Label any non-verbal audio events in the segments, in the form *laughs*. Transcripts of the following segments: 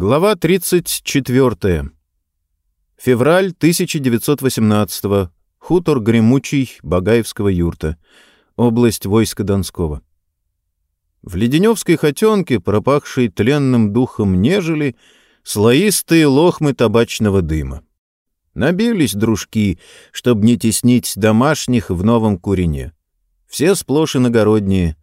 Глава 34. Февраль 1918. Хутор Гремучий Багаевского юрта. Область войска Донского. В Леденевской хотенке, пропахшей тленным духом нежели, слоистые лохмы табачного дыма. Набились дружки, чтобы не теснить домашних в новом курине. Все сплошь иногородние.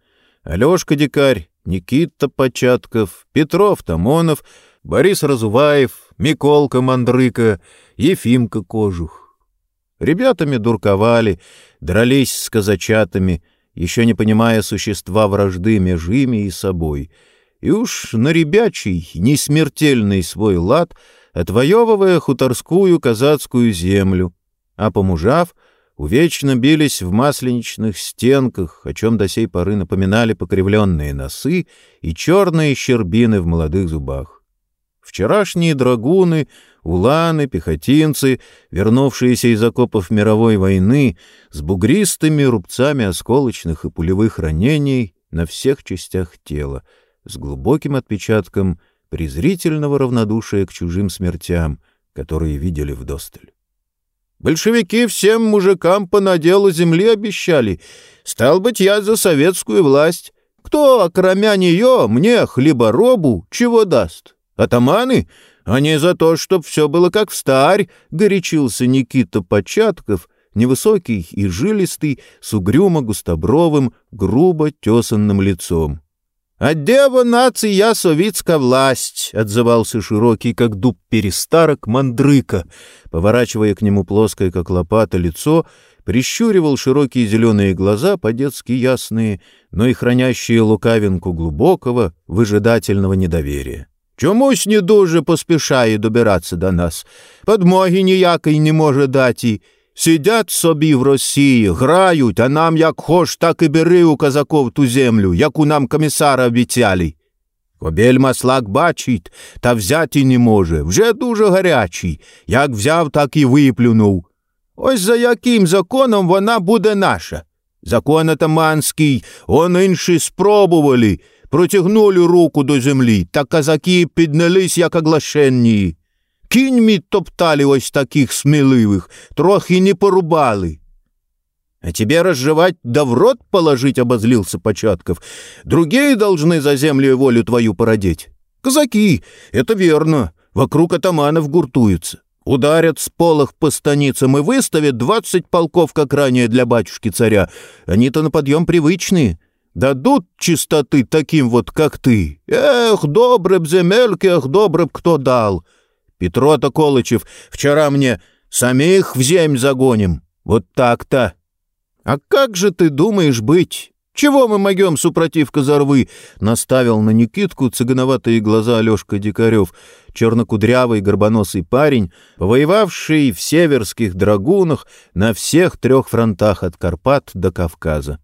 Алешка Дикарь, Никита Початков, Петров Тамонов, Борис Разуваев, Миколка Мандрыка, Ефимка Кожух. Ребятами дурковали, дрались с казачатами, еще не понимая существа вражды между ими и собой, и уж на ребячий, несмертельный свой лад, отвоевывая хуторскую казацкую землю, а помужав, увечно бились в масленичных стенках, о чем до сей поры напоминали покривленные носы и черные щербины в молодых зубах. Вчерашние драгуны, уланы, пехотинцы, вернувшиеся из окопов мировой войны, с бугристыми рубцами осколочных и пулевых ранений на всех частях тела, с глубоким отпечатком презрительного равнодушия к чужим смертям, которые видели вдосталь. Большевики всем мужикам по наделу земли обещали. Стал быть, я за советскую власть. Кто, кроме нее, мне, хлеборобу, чего даст? Атаманы? Они за то, чтоб все было как в старь, — горячился Никита Початков, невысокий и жилистый, с угрюмо-густобровым, грубо тесанным лицом. «А дева нация советская власть!» — отзывался широкий, как дуб перестарок, мандрыка, поворачивая к нему плоское, как лопата, лицо, прищуривал широкие зеленые глаза, по-детски ясные, но и хранящие лукавинку глубокого, выжидательного недоверия. Чомусь не дуже поспішає добиратися до нас. Подмоги ніякої не може дати. Сидять собі в Росії, грають, а нам як хоч, так і бери у казаков ту землю, яку нам комісара обіцяли. Кобель маслак бачить, та взяти не може. Вже дуже гарячий. Як взяв, так і виплюнув. Ось за яким законом вона буде наша. Закон атаманський, он інші спробували — протягнули руку до землі, та казаки піднялись, як оглашенні. Кіньмі топтали ось таких сміливих, трохи не порубали. А тебе разжевать да в рот положить, — обозлился Початков. Другие должны за землю и волю твою породеть. Казаки, это верно, вокруг атаманов гуртуются. Ударят с полох по станицам и выставят двадцать полков, как ранее для батюшки-царя. Они-то на подъем привычные. Дадут чистоты таким вот, как ты. Эх, добры б земельки, эх, добры б кто дал. Петро-то Колычев вчера мне самих в земь загоним. Вот так-то. А как же ты думаешь быть? Чего мы могем, супротив Козорвы? Наставил на Никитку цыгановатые глаза Алешка Дикарев, чернокудрявый горбоносый парень, повоевавший в северских драгунах на всех трех фронтах от Карпат до Кавказа.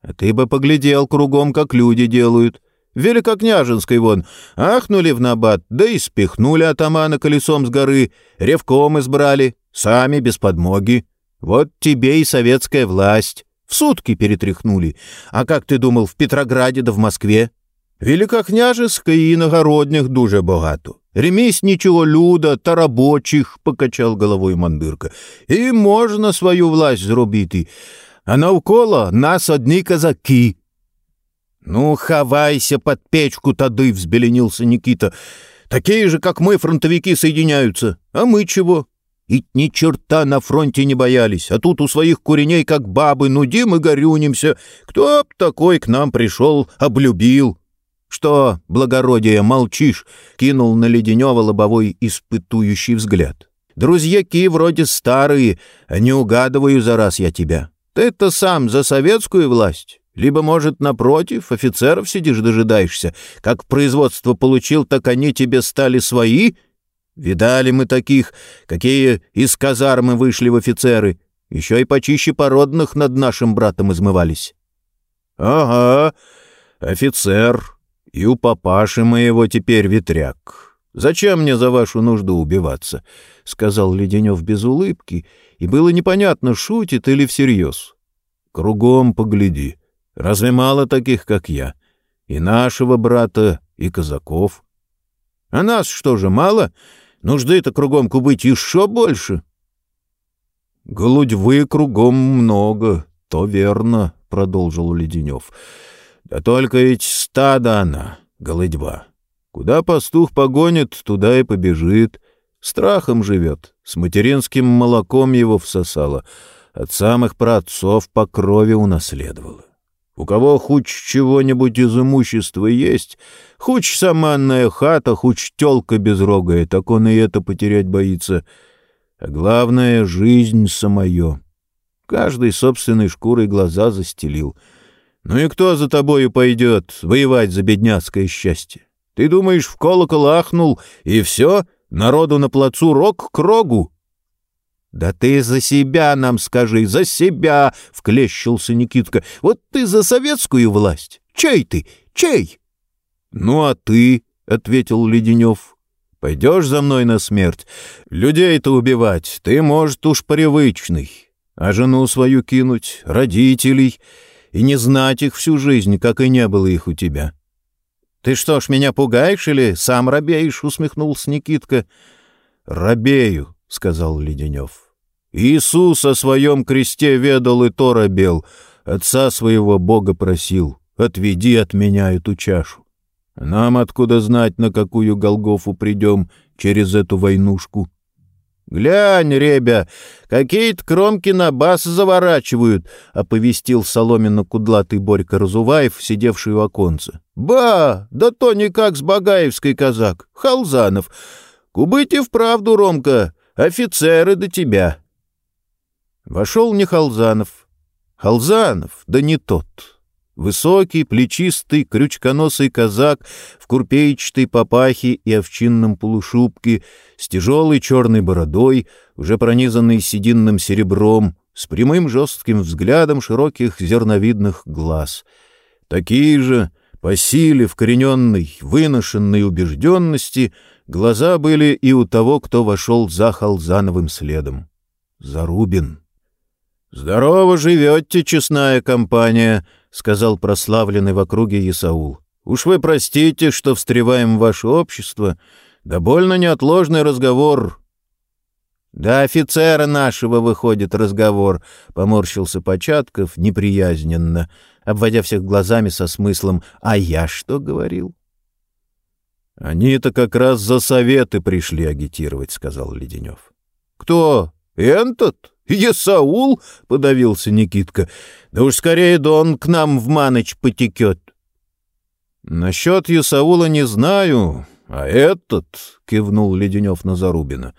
А ты бы поглядел кругом, как люди делают. В Великокняжинской вон ахнули в набат, да и спихнули атамана колесом с горы, ревком избрали, сами без подмоги. Вот тебе и советская власть. В сутки перетряхнули. А как ты думал, в Петрограде да в Москве? Великокняжеской и иногородних дуже багато. Ремесничего люда та рабочих, — покачал головой мандырка. И можно свою власть зробити а навколо нас одни казаки. Ну, хавайся под печку тады, взбеленился Никита. Такие же, как мы, фронтовики соединяются. А мы чего? И ни черта на фронте не боялись, а тут у своих куреней, как бабы, нудим и горюнимся. Кто б такой к нам пришел, облюбил? Что, благородие, молчишь? Кинул на Леденева лобовой испытующий взгляд. Друзьяки вроде старые, а не угадываю за раз я тебя. Ты-то сам за советскую власть? Либо, может, напротив, офицеров сидишь дожидаешься. Как производство получил, так они тебе стали свои? Видали мы таких, какие из казармы вышли в офицеры. Еще и почище породных над нашим братом измывались. — Ага, офицер. И у папаши моего теперь ветряк. Зачем мне за вашу нужду убиваться? — сказал Леденев без улыбки — и было непонятно, шутит или всерьез. Кругом погляди. Разве мало таких, как я? И нашего брата, и казаков. А нас что же, мало? Нужды-то кругом кубыть еще больше. — Голудьвы кругом много, то верно, — продолжил Леденев. — Да только ведь стадо она, голодьба. Куда пастух погонит, туда и побежит. Страхом живет, с материнским молоком его всосало, от самых праотцов по крови унаследовало. У кого хуч чего-нибудь из имущества есть, хуч саманная хата, хуч телка безрогая, так он и это потерять боится. А главное — жизнь самое. Каждый собственной шкурой глаза застелил. Ну и кто за тобою пойдет воевать за бедняцкое счастье? Ты думаешь, в колокол ахнул, и все, народу на плацу рог к рогу? «Да ты за себя нам скажи, за себя!» — вклещился Никитка. «Вот ты за советскую власть! Чей ты? Чей?» «Ну а ты?» — ответил Леденев. «Пойдешь за мной на смерть? Людей-то убивать ты, может, уж привычный. А жену свою кинуть, родителей, и не знать их всю жизнь, как и не было их у тебя». «Ты что ж, меня пугаешь или сам робеешь?» — усмехнулся Никитка. «Робею», — сказал Леденев. Иисус о своем кресте ведал и то робел, отца своего Бога просил, отведи от меня эту чашу. Нам откуда знать, на какую Голгофу придем через эту войнушку? «Глянь, ребя, какие-то кромки на бас заворачивают», — оповестил соломенно-кудлатый Борька Разуваев, сидевший у оконца. «Ба! Да то никак с Багаевской казак, Халзанов. Кубыть вправду, Ромка, офицеры до тебя». Вошел не Халзанов. Халзанов, да не тот. Высокий, плечистый, крючконосый казак в курпеечатой папахе и овчинном полушубке, с тяжелой черной бородой, уже пронизанной сединным серебром, с прямым жестким взглядом широких зерновидных глаз. Такие же, по силе вкорененной, выношенной убежденности, глаза были и у того, кто вошел за Халзановым следом. Зарубин. «Здорово живете, честная компания», — сказал прославленный в округе Исаул. «Уж вы простите, что встреваем в ваше общество. Да больно неотложный разговор». «Да офицера нашего выходит разговор», — поморщился Початков неприязненно, обводя всех глазами со смыслом «А я что говорил?» «Они-то как раз за советы пришли агитировать», — сказал Леденев. «Кто? Этот?» «Есаул?» — подавился Никитка. «Да уж скорее Дон к нам в Маныч потекет». «Насчет Есаула не знаю, а этот...» — кивнул Леденев на Зарубина.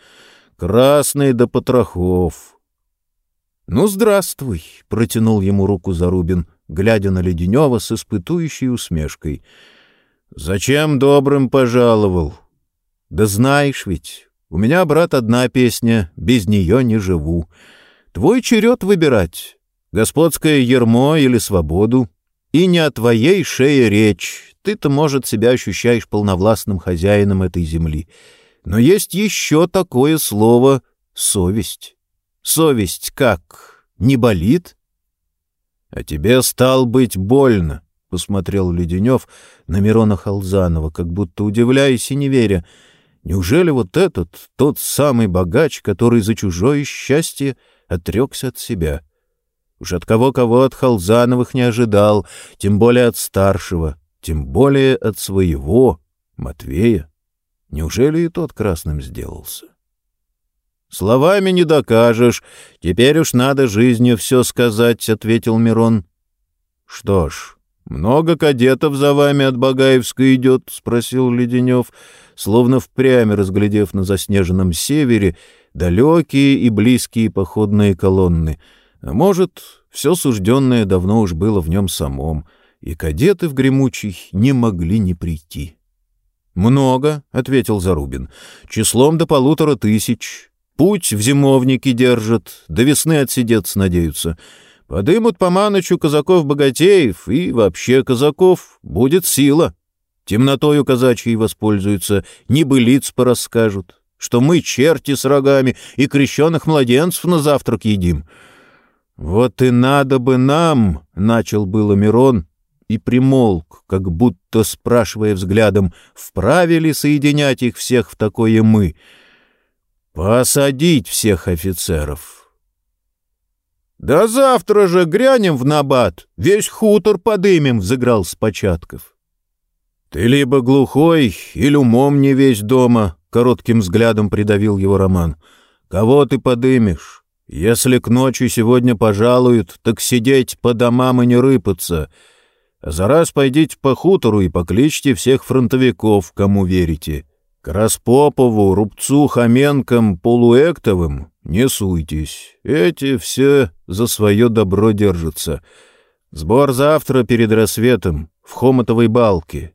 «Красный до потрохов». «Ну, здравствуй», — протянул ему руку Зарубин, глядя на Леденева с испытующей усмешкой. «Зачем добрым пожаловал?» «Да знаешь ведь, у меня, брат, одна песня, без нее не живу». Твой черед выбирать, господское ермо или свободу. И не о твоей шее речь. Ты-то, может, себя ощущаешь полновластным хозяином этой земли. Но есть еще такое слово — совесть. Совесть как? Не болит? — А тебе, стал быть, больно, — посмотрел Леденев на Мирона Халзанова, как будто удивляясь и не веря. Неужели вот этот, тот самый богач, который за чужое счастье отрекся от себя. Уж от кого-кого от Халзановых не ожидал, тем более от старшего, тем более от своего, Матвея. Неужели и тот красным сделался? «Словами не докажешь. Теперь уж надо жизнью все сказать», — ответил Мирон. «Что ж, много кадетов за вами от Багаевска идет?» — спросил Леденев, словно впрямь разглядев на заснеженном севере далекие и близкие походные колонны. А может, все сужденное давно уж было в нем самом, и кадеты в Гремучий не могли не прийти. «Много», — ответил Зарубин, — «числом до полутора тысяч. Путь в зимовнике держат, до весны отсидеться надеются. Подымут по Манычу казаков-богатеев, и вообще казаков будет сила. Темнотою казачьей воспользуются, небылиц порасскажут что мы черти с рогами и крещенных младенцев на завтрак едим. — Вот и надо бы нам, — начал было Мирон, и примолк, как будто спрашивая взглядом, вправе ли соединять их всех в такое «мы». «Посадить всех офицеров!» «Да завтра же грянем в набат, весь хутор подымем», — взыграл початков. «Ты либо глухой, или умом не весь дома», — коротким взглядом придавил его Роман. «Кого ты подымешь? Если к ночи сегодня пожалуют, так сидеть по домам и не рыпаться. А за раз пойдите по хутору и покличьте всех фронтовиков, кому верите. К Распопову, Рубцу, Хоменкам, Полуэктовым не суйтесь. Эти все за свое добро держатся. Сбор завтра перед рассветом в Хомотовой балке.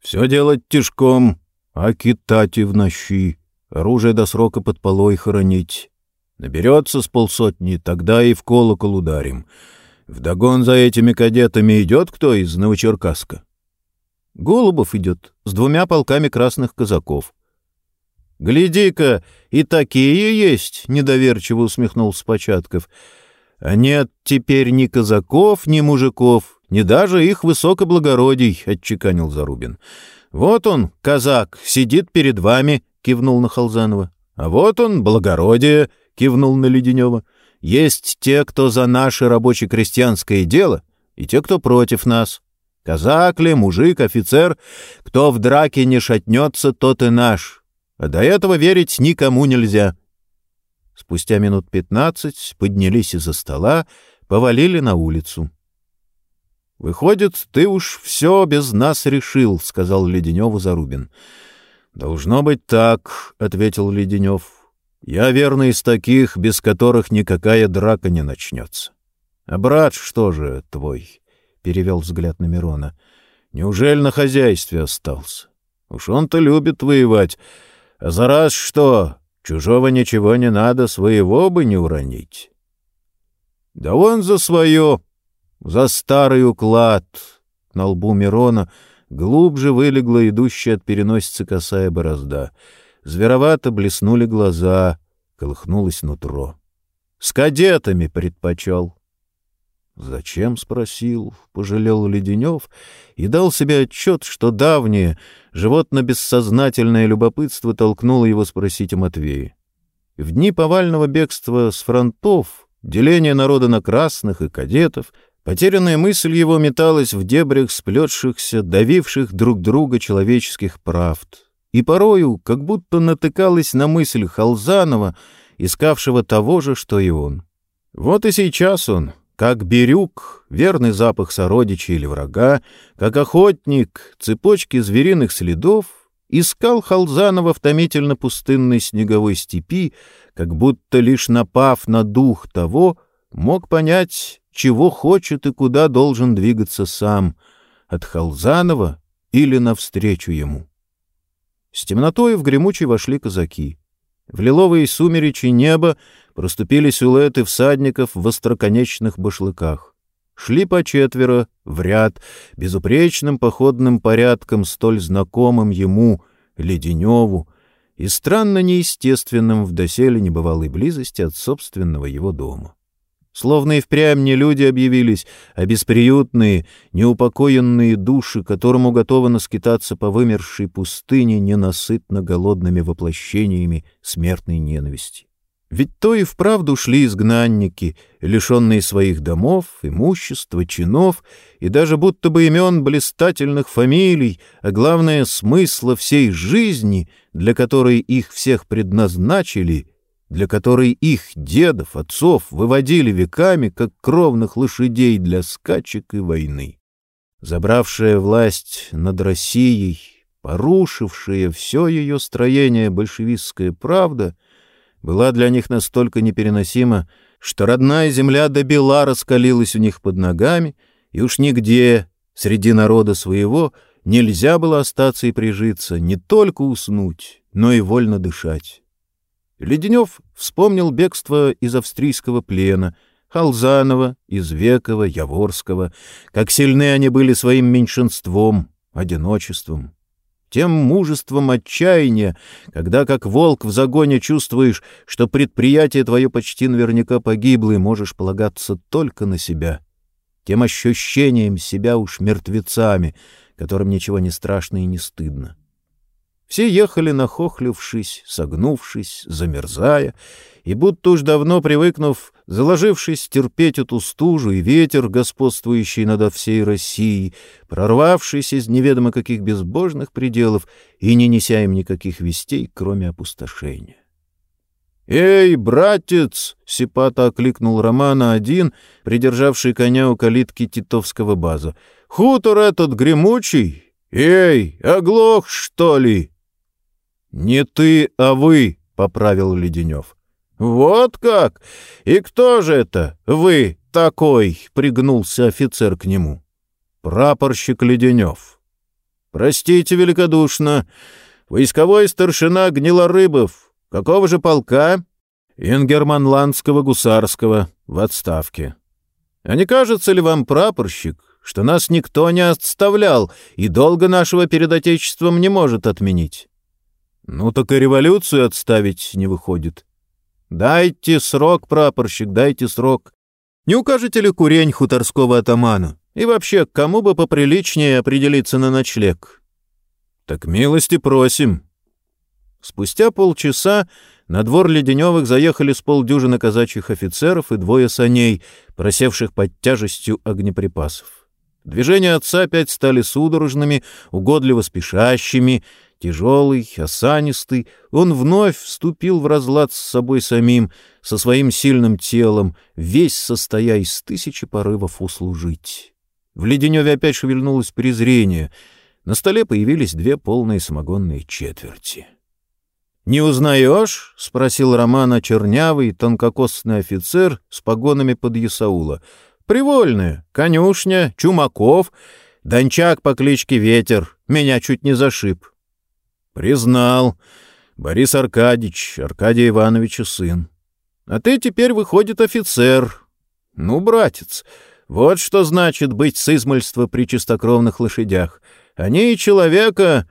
Все делать тяжком, а китать и в нощи. Оружие до срока под полой хоронить. Наберется с полсотни, тогда и в колокол ударим. Вдогон за этими кадетами идет кто из Новочеркасска? Голубов идет с двумя полками красных казаков. — Гляди-ка, и такие есть, — недоверчиво усмехнулся Початков. — А нет теперь ни казаков, ни мужиков, ни даже их высокоблагородий, — отчеканил Зарубин. — Вот он, казак, сидит перед вами, — кивнул на Халзанова. — А вот он, благородие, — кивнул на Леденева. Есть те, кто за наше рабоче-крестьянское дело, и те, кто против нас. Казак ли, мужик, офицер, кто в драке не шатнется, тот и наш. А до этого верить никому нельзя. Спустя минут пятнадцать поднялись из-за стола, повалили на улицу. — Выходит, ты уж все без нас решил, — сказал Леденеву Зарубин. — Должно быть так, — ответил Леденев. Я верно из таких, без которых никакая драка не начнется. А брат что же твой? — перевел взгляд на Мирона. Неужели на хозяйстве остался? Уж он-то любит воевать. А за раз что, чужого ничего не надо, своего бы не уронить. Да он за свое, за старый уклад. На лбу Мирона глубже вылегла идущая от переносицы косая борозда — Зверовато блеснули глаза, колыхнулось нутро. С кадетами предпочел. «Зачем?» — спросил, пожалел Леденев и дал себе отчет, что давнее, животно-бессознательное любопытство толкнуло его спросить о Матвее. В дни повального бегства с фронтов, деления народа на красных и кадетов, потерянная мысль его металась в дебрях сплетшихся, давивших друг друга человеческих правд — и порою как будто натыкалась на мысль Халзанова, искавшего того же, что и он. Вот и сейчас он, как берюк, верный запах сородича или врага, как охотник, цепочки звериных следов, искал Халзанова в томительно-пустынной снеговой степи, как будто лишь напав на дух того, мог понять, чего хочет и куда должен двигаться сам, от Халзанова или навстречу ему. С темнотой в гремучий вошли казаки. В лиловые сумеречи неба проступили силуэты всадников в остроконечных башлыках. Шли по четверо, в ряд, безупречным походным порядком, столь знакомым ему, Леденеву, и странно неестественным в доселе небывалой близости от собственного его дома. Словно и впрямь не люди объявились, а бесприютные, неупокоенные души, которому готовы скитаться по вымершей пустыне ненасытно голодными воплощениями смертной ненависти. Ведь то и вправду шли изгнанники, лишенные своих домов, имущества, чинов и даже будто бы имен блистательных фамилий, а главное — смысла всей жизни, для которой их всех предназначили — для которой их дедов, отцов выводили веками, как кровных лошадей для скачек и войны. Забравшая власть над Россией, порушившая все ее строение большевистская правда, была для них настолько непереносима, что родная земля до бела раскалилась у них под ногами, и уж нигде, среди народа своего, нельзя было остаться и прижиться, не только уснуть, но и вольно дышать. Леденев вспомнил бегство из австрийского плена, Халзанова, Извекова, Яворского, как сильны они были своим меньшинством, одиночеством, тем мужеством отчаяния, когда как волк в загоне чувствуешь, что предприятие твое почти наверняка погибло и можешь полагаться только на себя, тем ощущением себя уж мертвецами, которым ничего не страшно и не стыдно. Все ехали нахохлившись, согнувшись, замерзая, и будто уж давно привыкнув, заложившись терпеть эту стужу и ветер, господствующий над всей Россией, прорвавшись из неведомо каких безбожных пределов и не неся им никаких вестей, кроме опустошения. «Эй, братец!» — сипато окликнул Романа один, придержавший коня у калитки Титовского база. «Хутор этот гремучий! Эй, оглох, что ли?» «Не ты, а вы!» — поправил Леденев. «Вот как! И кто же это? Вы такой!» — пригнулся офицер к нему. «Прапорщик Леденев». «Простите великодушно. Войсковой старшина Гнилорыбов. Какого же полка?» «Ингерманландского гусарского. В отставке». «А не кажется ли вам, прапорщик, что нас никто не отставлял и долго нашего перед Отечеством не может отменить?» «Ну так и революцию отставить не выходит». «Дайте срок, прапорщик, дайте срок. Не укажете ли курень хуторского атамана? И вообще, кому бы поприличнее определиться на ночлег?» «Так милости просим». Спустя полчаса на двор Леденевых заехали с полдюжины казачьих офицеров и двое саней, просевших под тяжестью огнеприпасов. Движения отца опять стали судорожными, угодливо спешащими, Тяжелый, осанистый, он вновь вступил в разлад с собой самим, со своим сильным телом, весь состоя из тысячи порывов услужить. В Леденеве опять шевельнулось презрение. На столе появились две полные самогонные четверти. «Не узнаешь?» — спросил Романа чернявый, тонкокосный офицер с погонами под Ясаула. «Привольная, конюшня, Чумаков, Дончак по кличке Ветер. Меня чуть не зашиб. Признал. Борис Аркадьевич, Аркадия Ивановича сын. А ты теперь, выходит, офицер. Ну, братец, вот что значит быть с измольства при чистокровных лошадях. Они и человека,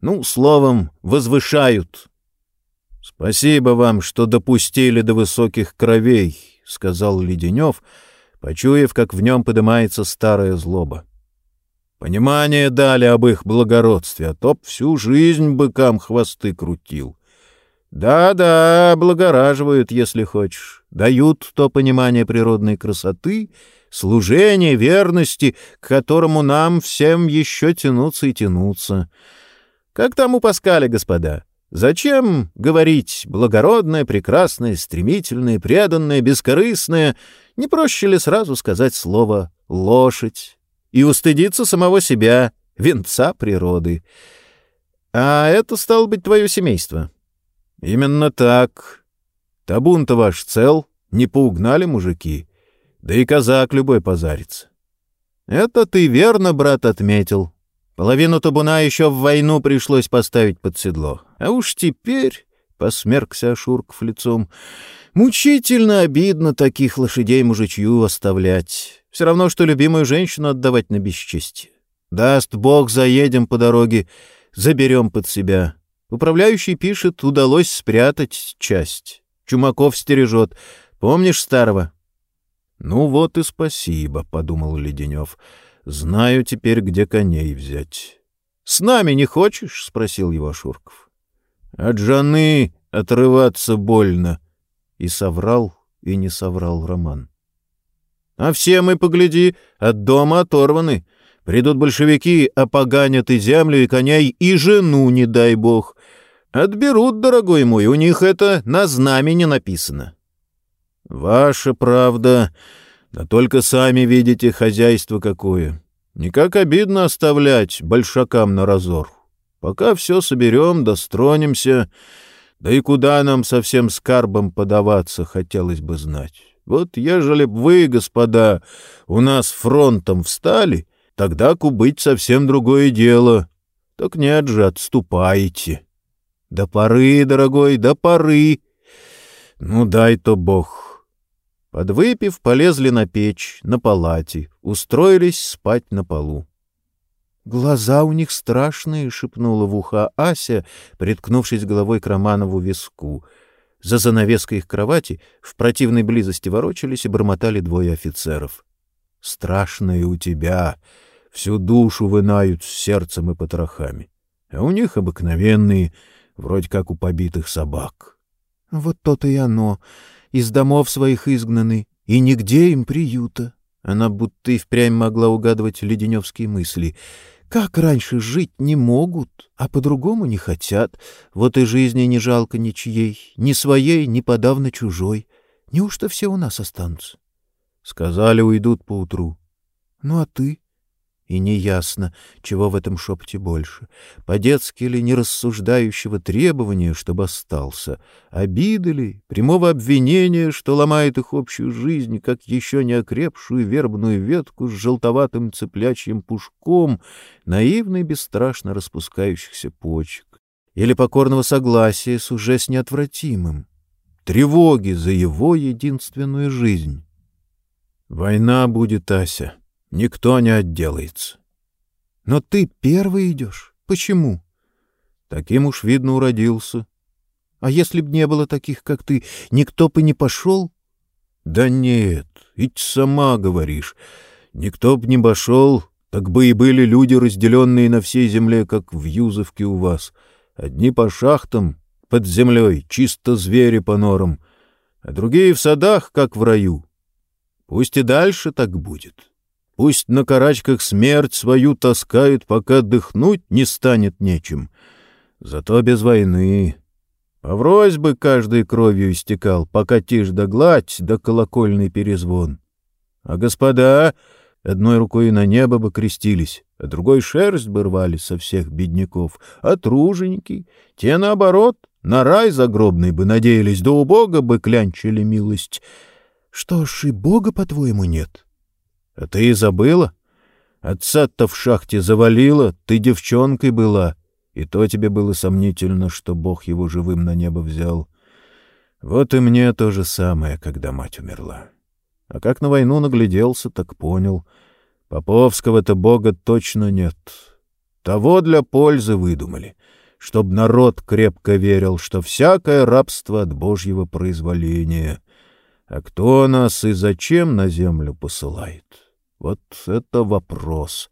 ну, словом, возвышают. — Спасибо вам, что допустили до высоких кровей, — сказал Леденев, почуяв, как в нем поднимается старая злоба. — Понимание дали об их благородстве, а то всю жизнь быкам хвосты крутил. Да-да, благораживают, если хочешь. Дают то понимание природной красоты, служения, верности, к которому нам всем еще тянуться и тянуться. Как там у Паскаля, господа? Зачем говорить благородное, прекрасное, стремительное, преданное, бескорыстное? Не проще ли сразу сказать слово «лошадь»? И устыдиться самого себя, венца природы. А это, стало быть, твое семейство. Именно так. Табун-то ваш цел, не поугнали мужики, да и казак любой позарится. Это ты верно, брат, отметил. Половину табуна еще в войну пришлось поставить под седло. А уж теперь, — посмеркся Ашурков лицом, — мучительно обидно таких лошадей мужичью оставлять. Все равно, что любимую женщину отдавать на бесчестие. Даст Бог, заедем по дороге, заберем под себя. Управляющий пишет, удалось спрятать часть. Чумаков стережет. Помнишь старого? — Ну вот и спасибо, — подумал Леденев. — Знаю теперь, где коней взять. — С нами не хочешь? — спросил его Шурков. — От жены отрываться больно. И соврал, и не соврал Роман. А все мы, погляди, от дома оторваны. Придут большевики, опоганят и землю, и коней, и жену, не дай бог. Отберут, дорогой мой, у них это на знамени написано. Ваша правда, да только сами видите хозяйство какое. Никак обидно оставлять большакам на разор. Пока все соберем, достронимся, да и куда нам со всем скарбом подаваться, хотелось бы знать. Вот ежели б вы, господа, у нас фронтом встали, тогда кубыть совсем другое дело. Так нет же, отступайте. До поры, дорогой, до поры. Ну, дай-то бог. Подвыпив, полезли на печь, на палате, устроились спать на полу. «Глаза у них страшные», — шепнула в ухо Ася, приткнувшись головой к Романову виску — за занавеской их кровати в противной близости ворочались и бормотали двое офицеров. страшное у тебя, всю душу вынают с сердцем и потрохами, а у них обыкновенные, вроде как у побитых собак. Вот то-то и оно, из домов своих изгнаны, и нигде им приюта. Она будто и впрямь могла угадывать леденевские мысли. Как раньше жить не могут, а по-другому не хотят. Вот и жизни не жалко ничьей, ни своей, ни подавно чужой. Неужто все у нас останутся? Сказали, уйдут поутру. Ну а ты? И неясно, чего в этом шепоте больше. По-детски ли нерассуждающего требования, чтобы остался? Обиды ли, прямого обвинения, что ломает их общую жизнь, как еще не окрепшую вербную ветку с желтоватым цыплячьим пушком, наивно и бесстрашно распускающихся почек? Или покорного согласия с уже с неотвратимым? Тревоги за его единственную жизнь? Война будет, Ася. Никто не отделается. Но ты первый идешь. Почему? Таким уж, видно, уродился. А если б не было таких, как ты, никто бы не пошел? Да нет, ведь сама говоришь. Никто б не пошел, так бы и были люди, разделенные на всей земле, как в Юзовке у вас. Одни по шахтам, под землей, чисто звери по норам, а другие в садах, как в раю. Пусть и дальше так будет. Пусть на карачках смерть свою таскают, пока дыхнуть не станет нечем. Зато без войны. Поврось бы каждой кровью истекал, пока тишь да гладь да колокольный перезвон. А господа одной рукой на небо бы крестились, а другой шерсть бы рвали со всех бедняков, а труженики, те, наоборот, на рай загробный бы надеялись, да у Бога бы клянчили милость. Что ж, и Бога, по-твоему, нет? А ты забыла? Отца-то в шахте завалило, ты девчонкой была, и то тебе было сомнительно, что Бог его живым на небо взял. Вот и мне то же самое, когда мать умерла. А как на войну нагляделся, так понял. Поповского-то Бога точно нет. Того для пользы выдумали, чтоб народ крепко верил, что всякое рабство от Божьего произволения. А кто нас и зачем на землю посылает? Вот это вопрос.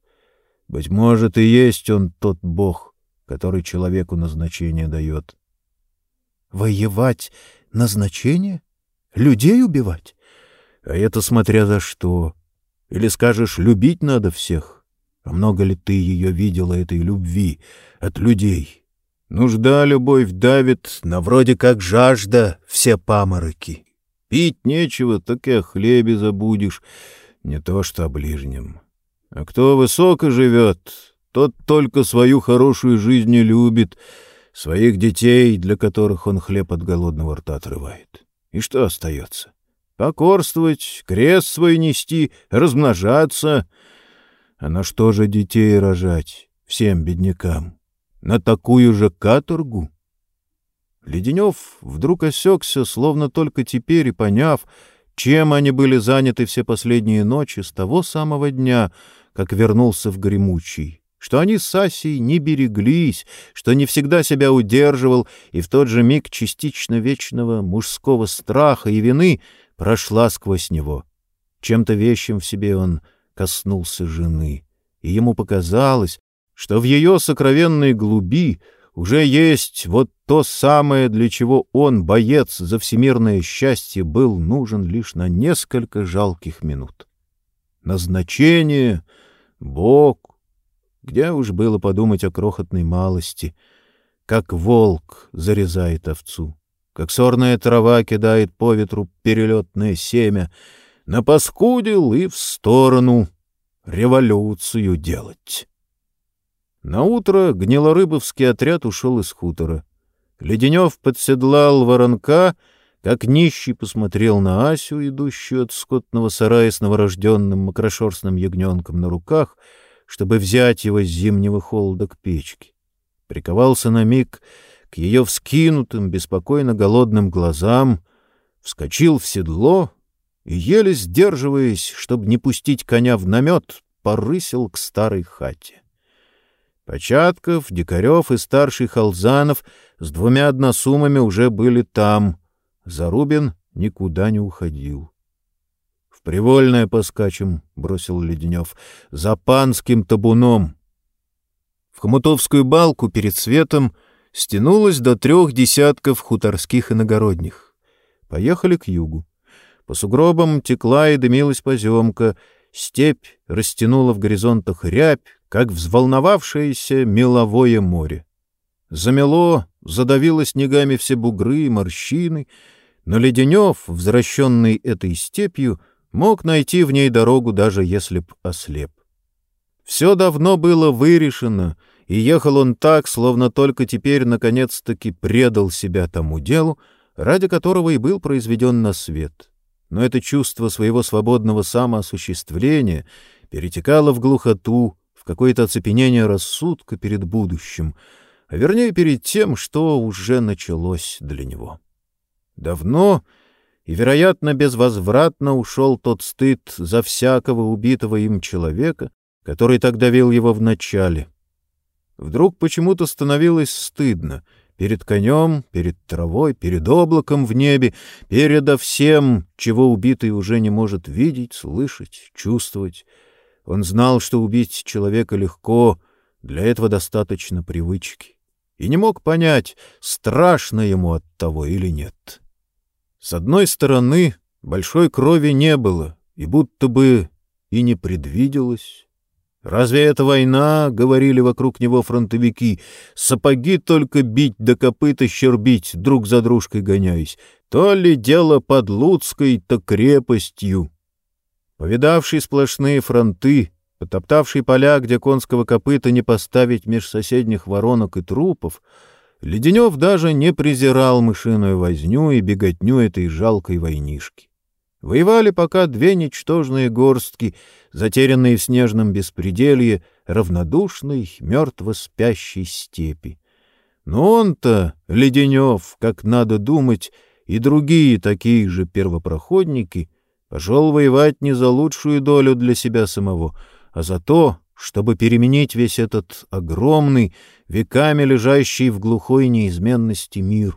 Быть может, и есть он тот Бог, который человеку назначение дает. Воевать назначение? Людей убивать? А это смотря за что. Или скажешь, любить надо всех? А много ли ты ее видела, этой любви, от людей? Нужда, любовь давит, на вроде как жажда, все памороки. Пить нечего, так и о хлебе забудешь не то что о ближнем. А кто высоко живет, тот только свою хорошую жизнь не любит, своих детей, для которых он хлеб от голодного рта отрывает. И что остается? Покорствовать, крест свой нести, размножаться. А на что же детей рожать всем беднякам? На такую же каторгу? Леденев вдруг осекся, словно только теперь и поняв, чем они были заняты все последние ночи с того самого дня, как вернулся в Гремучий, что они с Асей не береглись, что не всегда себя удерживал, и в тот же миг частично вечного мужского страха и вины прошла сквозь него. Чем-то вещим в себе он коснулся жены, и ему показалось, что в ее сокровенной глуби уже есть вот то самое, для чего он, боец за всемирное счастье, был нужен лишь на несколько жалких минут. Назначение, Бог, где уж было подумать о крохотной малости, как волк зарезает овцу, как сорная трава кидает по ветру перелетное семя, напаскудил и в сторону революцию делать. На утро гнилорыбовский отряд ушел из хутора. Леденев подседлал воронка, как нищий посмотрел на Асю, идущую от скотного сарая с новорожденным макрошерстным ягненком на руках, чтобы взять его с зимнего холода к печке. Приковался на миг к ее вскинутым, беспокойно голодным глазам, вскочил в седло и, еле сдерживаясь, чтобы не пустить коня в намет, порысил к старой хате. Початков, Дикарев и старший Халзанов с двумя односумами уже были там. Зарубин никуда не уходил. В привольное поскачем, — бросил Леденев, — за панским табуном. В Хомутовскую балку перед светом стянулось до трех десятков хуторских иногородних. Поехали к югу. По сугробам текла и дымилась поземка, степь растянула в горизонтах рябь, как взволновавшееся меловое море. Замело, задавило снегами все бугры и морщины, но Леденев, возвращенный этой степью, мог найти в ней дорогу, даже если б ослеп. Все давно было вырешено, и ехал он так, словно только теперь наконец-таки предал себя тому делу, ради которого и был произведен на свет. Но это чувство своего свободного самоосуществления перетекало в глухоту, какое-то оцепенение рассудка перед будущим, а вернее перед тем, что уже началось для него. Давно и, вероятно, безвозвратно ушел тот стыд за всякого убитого им человека, который так давил его в начале. Вдруг почему-то становилось стыдно перед конем, перед травой, перед облаком в небе, передо всем, чего убитый уже не может видеть, слышать, чувствовать, он знал, что убить человека легко, для этого достаточно привычки, и не мог понять, страшно ему от того или нет. С одной стороны, большой крови не было, и будто бы и не предвиделось. «Разве это война?» — говорили вокруг него фронтовики. «Сапоги только бить да копыта щербить, друг за дружкой гоняясь. То ли дело под Луцкой, то крепостью». Повидавший сплошные фронты, потоптавший поля, где конского копыта не поставить меж соседних воронок и трупов, Леденев даже не презирал мышиную возню и беготню этой жалкой войнишки. Воевали пока две ничтожные горстки, затерянные в снежном беспределье равнодушной, мертво спящей степи. Но он-то, Леденев, как надо думать, и другие такие же первопроходники — Пошел воевать не за лучшую долю для себя самого, а за то, чтобы переменить весь этот огромный, веками лежащий в глухой неизменности мир.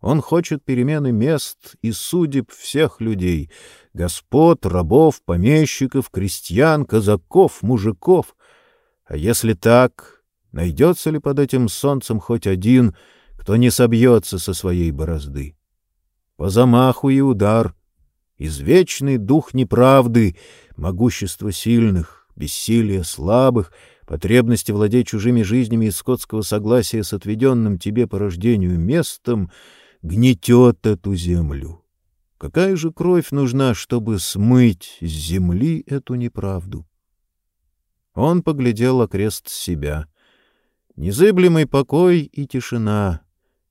Он хочет перемены мест и судеб всех людей — господ, рабов, помещиков, крестьян, казаков, мужиков. А если так, найдется ли под этим солнцем хоть один, кто не собьется со своей борозды? По замаху и удар — извечный дух неправды, могущество сильных, бессилие слабых, потребности владеть чужими жизнями и скотского согласия с отведенным тебе по рождению местом гнетет эту землю. Какая же кровь нужна, чтобы смыть с земли эту неправду? Он поглядел окрест себя. Незыблемый покой и тишина,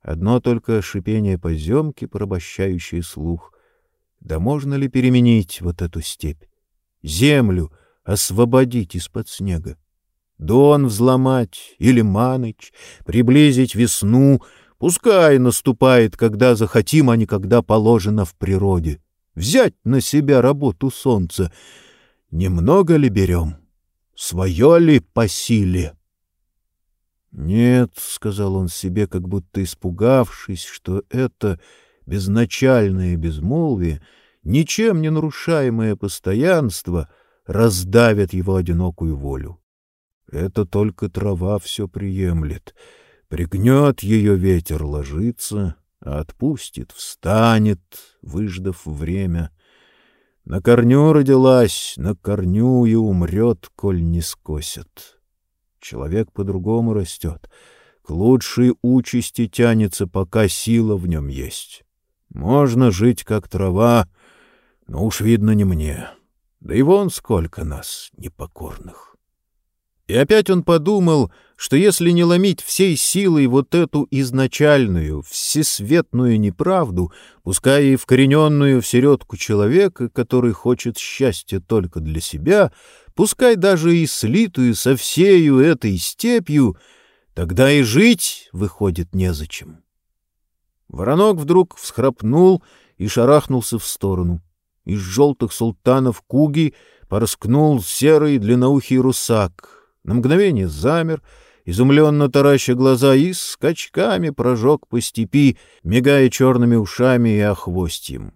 одно только шипение поземки, порабощающее слух — да можно ли переменить вот эту степь? Землю освободить из-под снега? Дон взломать или Маныч, приблизить весну, пускай наступает, когда захотим, а не когда положено в природе. Взять на себя работу солнца. Немного ли берем? Свое ли по силе? — Нет, — сказал он себе, как будто испугавшись, что это безначальное безмолвие, ничем не нарушаемое постоянство раздавят его одинокую волю. Это только трава все приемлет. Пригнет ее ветер, ложится, а отпустит, встанет, выждав время. На корню родилась, на корню и умрет, коль не скосят. Человек по-другому растет, к лучшей участи тянется, пока сила в нем есть. Можно жить, как трава, но уж видно не мне. Да и вон сколько нас непокорных. И опять он подумал, что если не ломить всей силой вот эту изначальную, всесветную неправду, пускай и вкорененную в середку человека, который хочет счастья только для себя, пускай даже и слитую со всею этой степью, тогда и жить, выходит, незачем. Воронок вдруг всхрапнул и шарахнулся в сторону. Из желтых султанов куги порскнул серый длинноухий русак. На мгновение замер, изумленно тараща глаза, и скачками прожег по степи, мигая черными ушами и охвостьем.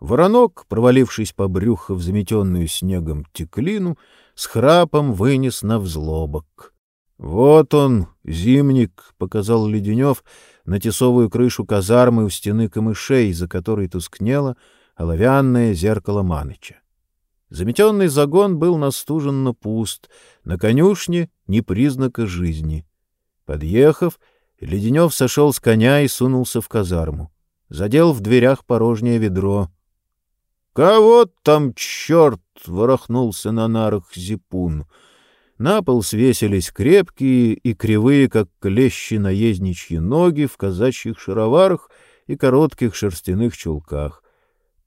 Воронок, провалившись по брюху в заметенную снегом теклину, с храпом вынес на взлобок. «Вот он, зимник», — показал Леденев на тесовую крышу казармы у стены камышей, за которой тускнело оловянное зеркало Маныча. Заметенный загон был настуженно пуст, на конюшне ни признака жизни. Подъехав, Леденев сошел с коня и сунулся в казарму. Задел в дверях порожнее ведро. — Кого там черт? — ворохнулся на нарах зипун. На пол свесились крепкие и кривые, как клещи наездничьи ноги в казачьих шароварах и коротких шерстяных чулках.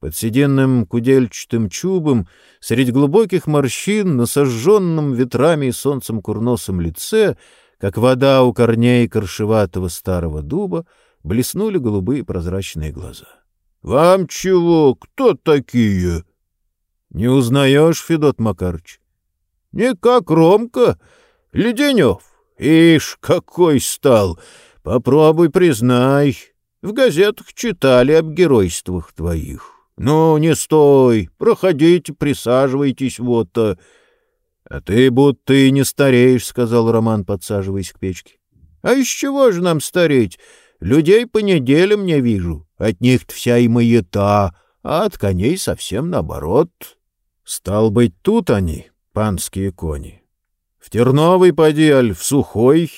Под сединным кудельчатым чубом, среди глубоких морщин, на сожженном ветрами и солнцем курносом лице, как вода у корней коршеватого старого дуба, блеснули голубые прозрачные глаза. — Вам чего? Кто такие? — Не узнаешь, Федот Макарыч? — Не как Ромка. Леденев. Ишь, какой стал! Попробуй признай. В газетах читали об геройствах твоих. Ну, не стой, проходите, присаживайтесь вот-то. — А ты будто и не стареешь, — сказал Роман, подсаживаясь к печке. — А из чего же нам стареть? Людей по неделям не вижу. От них-то вся и маята, а от коней совсем наоборот. Стал быть, тут они, панские кони. В Терновый поди, в Сухой.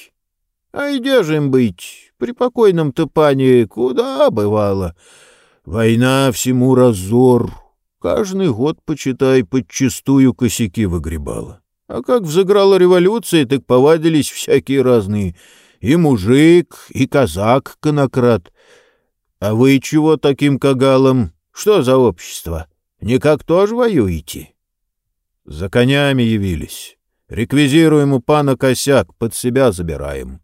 А где же им быть? При покойном-то пане куда бывало? — Война всему разор. Каждый год, почитай, подчистую косяки выгребала. А как взыграла революция, так повадились всякие разные. И мужик, и казак-конократ. А вы чего таким кагалом? Что за общество? Никак тоже воюете? За конями явились. Реквизируем у пана косяк, под себя забираем.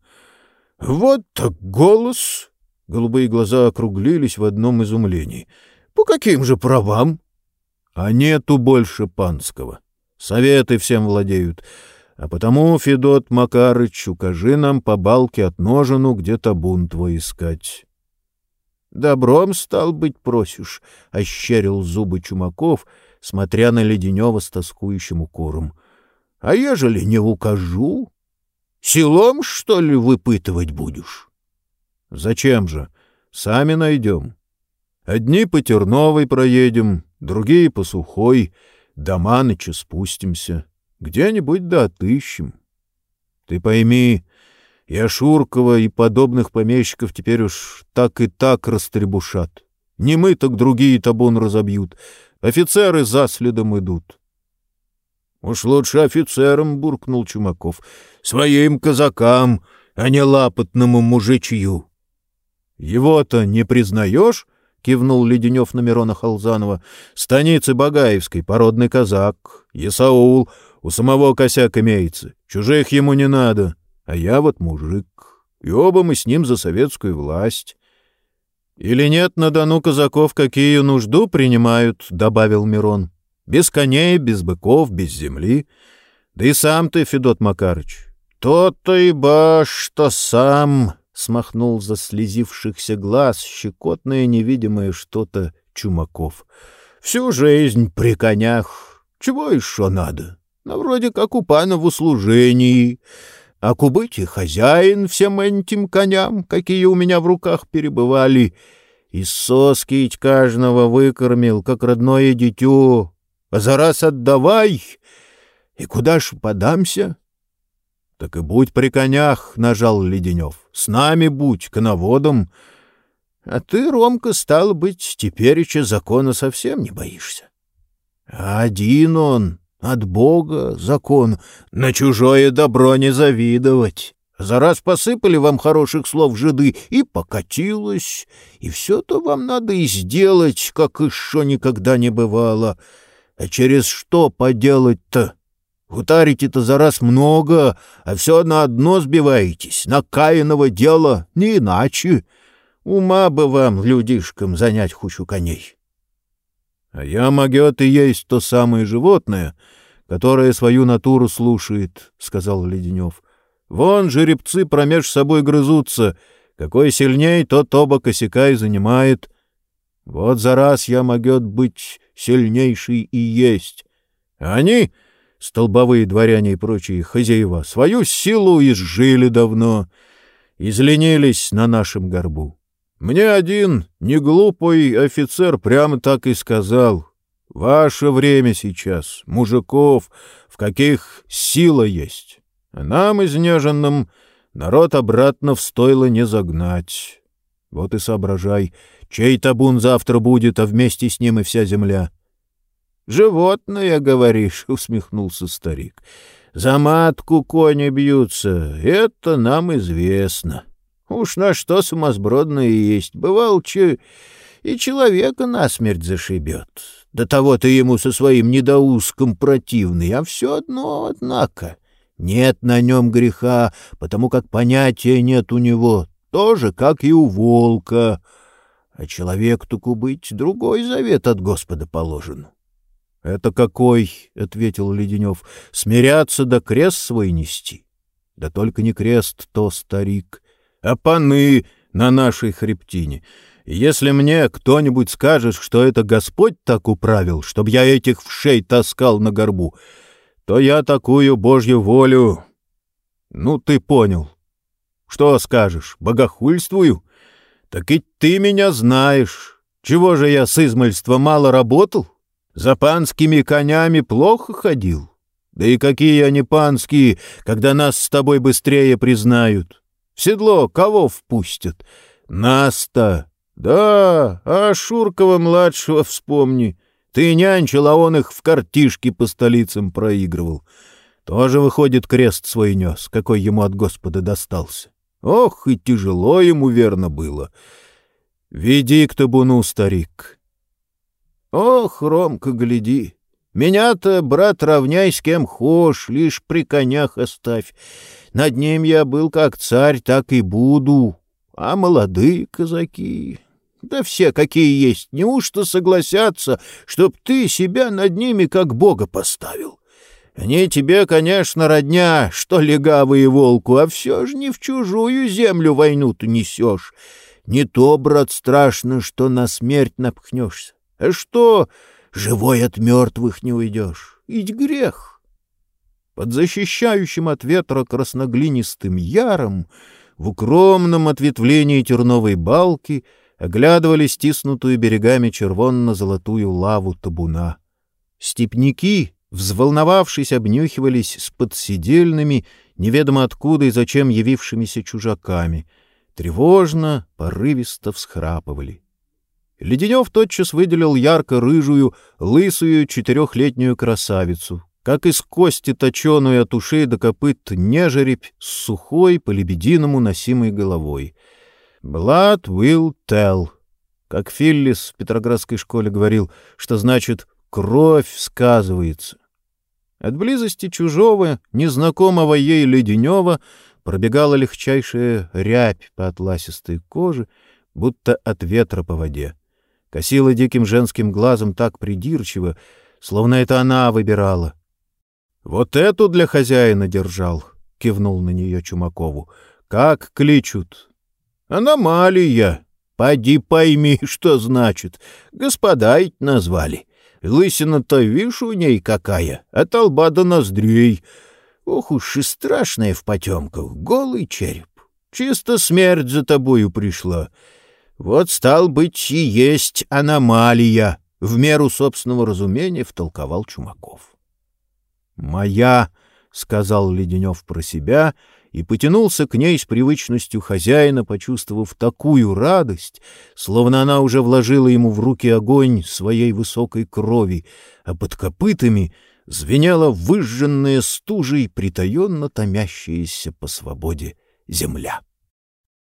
Вот так голос! Голубые глаза округлились в одном изумлении. — По каким же правам? — А нету больше панского. Советы всем владеют. А потому, Федот Макарыч, укажи нам по балке от ножену, где табун твой искать. — Добром, стал быть, просишь, — ощерил зубы Чумаков, смотря на Леденева с тоскующим укором. — А ежели не укажу? Селом, что ли, выпытывать будешь? Зачем же? Сами найдем. Одни по Терновой проедем, другие по Сухой, до Маныча спустимся. Где-нибудь да отыщем. Ты пойми, и Шуркова, и подобных помещиков теперь уж так и так растребушат. Не мы, так другие табун разобьют. Офицеры за следом идут. — Уж лучше офицерам, — буркнул Чумаков, — своим казакам, а не лапотному мужичью. — Его-то не признаешь? — кивнул Леденев на Мирона Халзанова. — Станицы Багаевской, породный казак, Есаул, у самого косяк имеется, чужих ему не надо, а я вот мужик, и оба мы с ним за советскую власть. — Или нет на Дону казаков, какие нужду принимают, — добавил Мирон. — Без коней, без быков, без земли. Да и сам ты, Федот Макарыч. То-то и баш, что сам, смахнул за слезившихся глаз щекотное невидимое что-то Чумаков. «Всю жизнь при конях. Чего еще надо? Ну, вроде как у пана в услужении. А кубыть и хозяин всем этим коням, какие у меня в руках перебывали, и соски каждого выкормил, как родное дитё. А за раз отдавай, и куда ж подамся?» — Так и будь при конях, — нажал Леденев. — С нами будь, коноводом. — А ты, Ромка, стал быть, тепереча закона совсем не боишься. — Один он, от Бога закон, на чужое добро не завидовать. За раз посыпали вам хороших слов жиды, и покатилось, и все-то вам надо и сделать, как еще никогда не бывало. А через что поделать-то? Гутарите-то за раз много, а все на одно сбиваетесь, на каиново дело, не иначе. Ума бы вам, людишкам, занять хучу коней. — А я, могет, и есть то самое животное, которое свою натуру слушает, — сказал Леденев. — Вон жеребцы промеж собой грызутся. Какой сильней, тот оба косяка и занимает. Вот за раз я могет быть сильнейший и есть. А они, столбовые дворяне и прочие хозяева, свою силу изжили давно, изленились на нашем горбу. Мне один неглупый офицер прямо так и сказал. Ваше время сейчас, мужиков, в каких сила есть. А нам, изнеженным, народ обратно в стойло не загнать. Вот и соображай, чей табун завтра будет, а вместе с ним и вся земля. — Животное, говоришь, — усмехнулся старик. — За матку кони бьются, это нам известно. Уж на что сумасбродное есть. Бывал, че и человека насмерть зашибет. До того ты ему со своим недоуском противный, а все одно, однако. Нет на нем греха, потому как понятия нет у него, тоже, как и у волка. А человек-то быть другой завет от Господа положен. — Это какой? — ответил Леденев. — Смиряться да крест свой нести. Да только не крест то, старик, а паны на нашей хребтине — если мне кто-нибудь скажет, что это Господь так управил, чтобы я этих вшей таскал на горбу, то я такую Божью волю... Ну, ты понял. Что скажешь, богохульствую? Так и ты меня знаешь. Чего же я с измальства мало работал? За панскими конями плохо ходил. Да и какие они панские, когда нас с тобой быстрее признают. В седло кого впустят? Нас-то да, а Шуркова-младшего вспомни. Ты нянчил, а он их в картишке по столицам проигрывал. Тоже, выходит, крест свой нес, какой ему от Господа достался. Ох, и тяжело ему, верно, было. Веди к табуну, старик. Ох, Ромка, гляди. Меня-то, брат, равняй с кем хошь, лишь при конях оставь. Над ним я был как царь, так и буду. А молодые казаки... Да все, какие есть, неужто согласятся, чтоб ты себя над ними как бога поставил? Они тебе, конечно, родня, что легавые волку, а все же не в чужую землю войну-то несешь. Не то, брат, страшно, что на смерть напхнешься. А что, живой от мертвых не уйдешь? Ведь грех. Под защищающим от ветра красноглинистым яром в укромном ответвлении терновой балки оглядывали стиснутую берегами червонно-золотую лаву табуна. Степники, взволновавшись, обнюхивались с подсидельными, неведомо откуда и зачем явившимися чужаками. Тревожно, порывисто всхрапывали. Леденев тотчас выделил ярко-рыжую, лысую четырехлетнюю красавицу, как из кости точеную от ушей до копыт нежеребь с сухой, по-лебединому носимой головой. «Blood will tell», как Филлис в Петроградской школе говорил, что значит «кровь сказывается». От близости чужого, незнакомого ей леденева пробегала легчайшая рябь по атласистой коже, будто от ветра по воде. Косила диким женским глазом так придирчиво, словно это она выбирала — вот эту для хозяина держал, — кивнул на нее Чумакову. — Как кличут? — Аномалия. Поди пойми, *laughs* что значит. Господа ведь назвали. Лысина-то, видишь, у ней какая, а толба до ноздрей. Ох уж и страшная в потемках, голый череп. Чисто смерть за тобою пришла. Вот, стал быть, и есть аномалия, — в меру собственного разумения втолковал Чумаков. «Моя», — сказал Леденев про себя и потянулся к ней с привычностью хозяина, почувствовав такую радость, словно она уже вложила ему в руки огонь своей высокой крови, а под копытами звенела выжженная стужей, притаенно томящаяся по свободе земля.